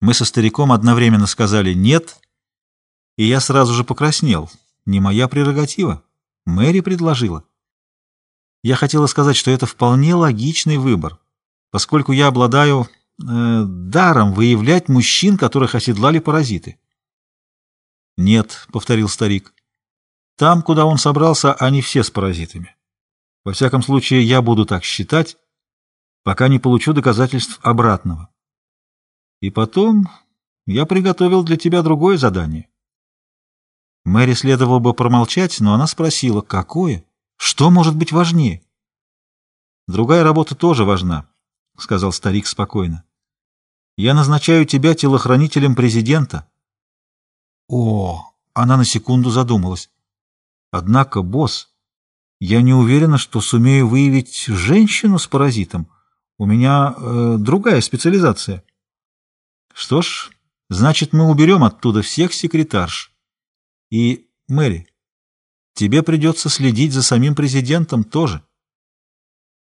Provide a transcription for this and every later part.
Мы со стариком одновременно сказали «нет», и я сразу же покраснел. Не моя прерогатива. Мэри предложила. Я хотела сказать, что это вполне логичный выбор, поскольку я обладаю э, даром выявлять мужчин, которых оседлали паразиты. «Нет», — повторил старик, — «там, куда он собрался, они все с паразитами. Во всяком случае, я буду так считать, пока не получу доказательств обратного. И потом я приготовил для тебя другое задание». Мэри следовало бы промолчать, но она спросила, какое? Что может быть важнее? Другая работа тоже важна, — сказал старик спокойно. Я назначаю тебя телохранителем президента. О, она на секунду задумалась. Однако, босс, я не уверена, что сумею выявить женщину с паразитом. У меня э, другая специализация. Что ж, значит, мы уберем оттуда всех секретарш. И, Мэри, тебе придется следить за самим президентом тоже.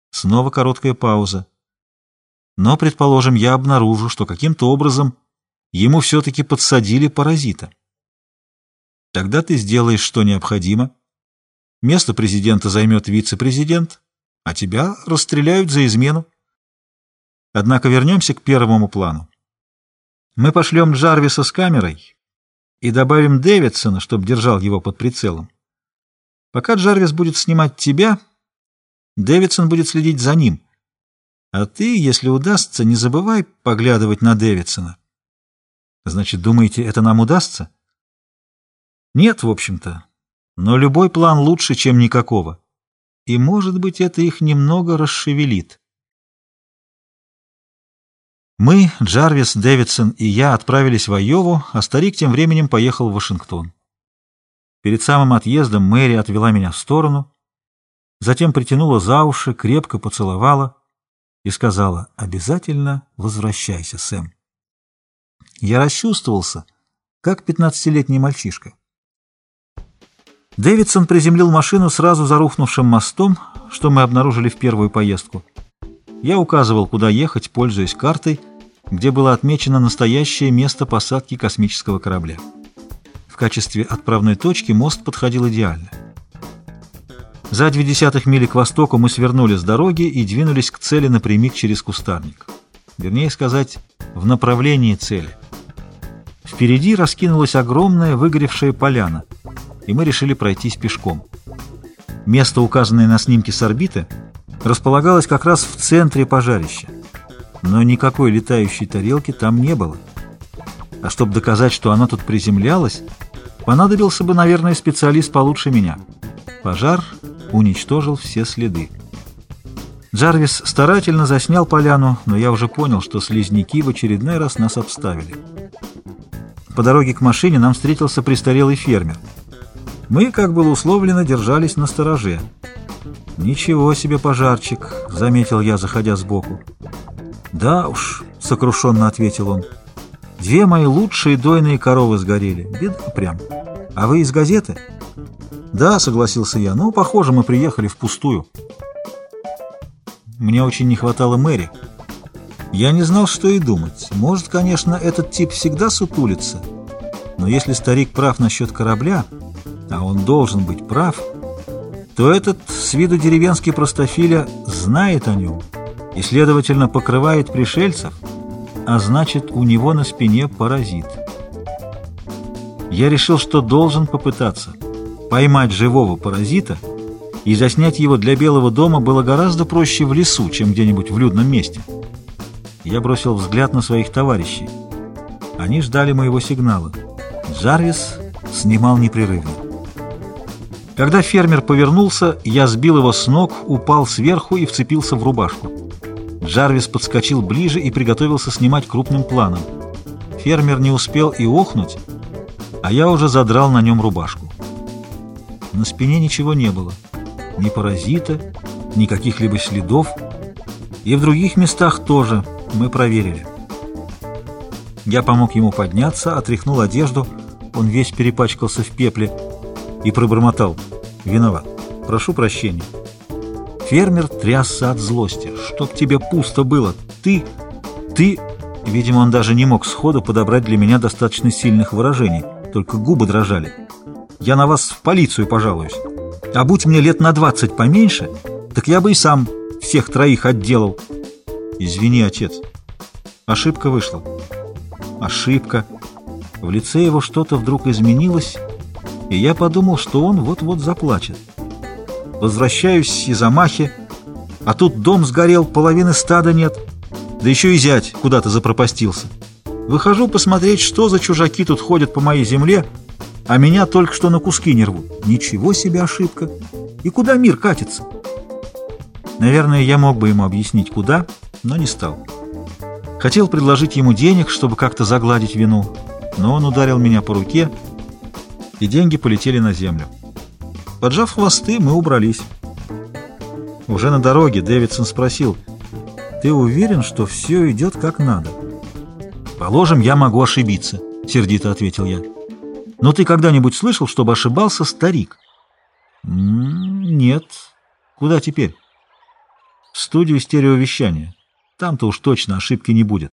Снова короткая пауза. Но, предположим, я обнаружу, что каким-то образом ему все-таки подсадили паразита. Тогда ты сделаешь, что необходимо. Место президента займет вице-президент, а тебя расстреляют за измену. Однако вернемся к первому плану. Мы пошлем Джарвиса с камерой и добавим Дэвидсона, чтобы держал его под прицелом. Пока Джарвис будет снимать тебя, Дэвидсон будет следить за ним. А ты, если удастся, не забывай поглядывать на Дэвидсона. Значит, думаете, это нам удастся? Нет, в общем-то. Но любой план лучше, чем никакого. И, может быть, это их немного расшевелит. Мы, Джарвис, Дэвидсон и я отправились в Айову, а старик тем временем поехал в Вашингтон. Перед самым отъездом Мэри отвела меня в сторону, затем притянула за уши, крепко поцеловала и сказала «Обязательно возвращайся, Сэм». Я расчувствовался, как пятнадцатилетний мальчишка. Дэвидсон приземлил машину сразу за рухнувшим мостом, что мы обнаружили в первую поездку. Я указывал, куда ехать, пользуясь картой — где было отмечено настоящее место посадки космического корабля. В качестве отправной точки мост подходил идеально. За две десятых мили к востоку мы свернули с дороги и двинулись к цели напрямик через кустарник. Вернее сказать, в направлении цели. Впереди раскинулась огромная выгоревшая поляна, и мы решили пройтись пешком. Место, указанное на снимке с орбиты, располагалось как раз в центре пожарища но никакой летающей тарелки там не было. А чтобы доказать, что она тут приземлялась, понадобился бы, наверное, специалист получше меня. Пожар уничтожил все следы. Джарвис старательно заснял поляну, но я уже понял, что слизняки в очередной раз нас обставили. По дороге к машине нам встретился престарелый фермер. Мы, как было условлено, держались на стороже. «Ничего себе пожарчик», — заметил я, заходя сбоку. «Да уж», — сокрушенно ответил он, — «две мои лучшие дойные коровы сгорели. Беда прям. А вы из газеты?» «Да», — согласился я, — «ну, похоже, мы приехали впустую». Мне очень не хватало Мэри. Я не знал, что и думать. Может, конечно, этот тип всегда сутулится, но если старик прав насчет корабля, а он должен быть прав, то этот с виду деревенский простофиля знает о нем и, следовательно, покрывает пришельцев, а значит, у него на спине паразит. Я решил, что должен попытаться. Поймать живого паразита и заснять его для Белого дома было гораздо проще в лесу, чем где-нибудь в людном месте. Я бросил взгляд на своих товарищей. Они ждали моего сигнала. Джарвис снимал непрерывно. Когда фермер повернулся, я сбил его с ног, упал сверху и вцепился в рубашку. Джарвис подскочил ближе и приготовился снимать крупным планом. Фермер не успел и охнуть, а я уже задрал на нем рубашку. На спине ничего не было. Ни паразита, ни каких-либо следов. И в других местах тоже мы проверили. Я помог ему подняться, отряхнул одежду, он весь перепачкался в пепле и пробормотал. «Виноват. Прошу прощения». Фермер трясся от злости. «Чтоб тебе пусто было! Ты... ты...» Видимо, он даже не мог сходу подобрать для меня достаточно сильных выражений, только губы дрожали. «Я на вас в полицию пожалуюсь. А будь мне лет на двадцать поменьше, так я бы и сам всех троих отделал». «Извини, отец. Ошибка вышла». «Ошибка». В лице его что-то вдруг изменилось, и я подумал, что он вот-вот заплачет. Возвращаюсь из Амахи, а тут дом сгорел, половины стада нет, да еще и зять куда-то запропастился. Выхожу посмотреть, что за чужаки тут ходят по моей земле, а меня только что на куски не рвут. Ничего себе ошибка! И куда мир катится? Наверное, я мог бы ему объяснить, куда, но не стал. Хотел предложить ему денег, чтобы как-то загладить вину, но он ударил меня по руке, и деньги полетели на землю. Поджав хвосты, мы убрались. Уже на дороге Дэвидсон спросил, «Ты уверен, что все идет как надо?» «Положим, я могу ошибиться», — сердито ответил я. «Но ты когда-нибудь слышал, чтобы ошибался старик?» «Нет. Куда теперь?» «В студию стереовещания. Там-то уж точно ошибки не будет».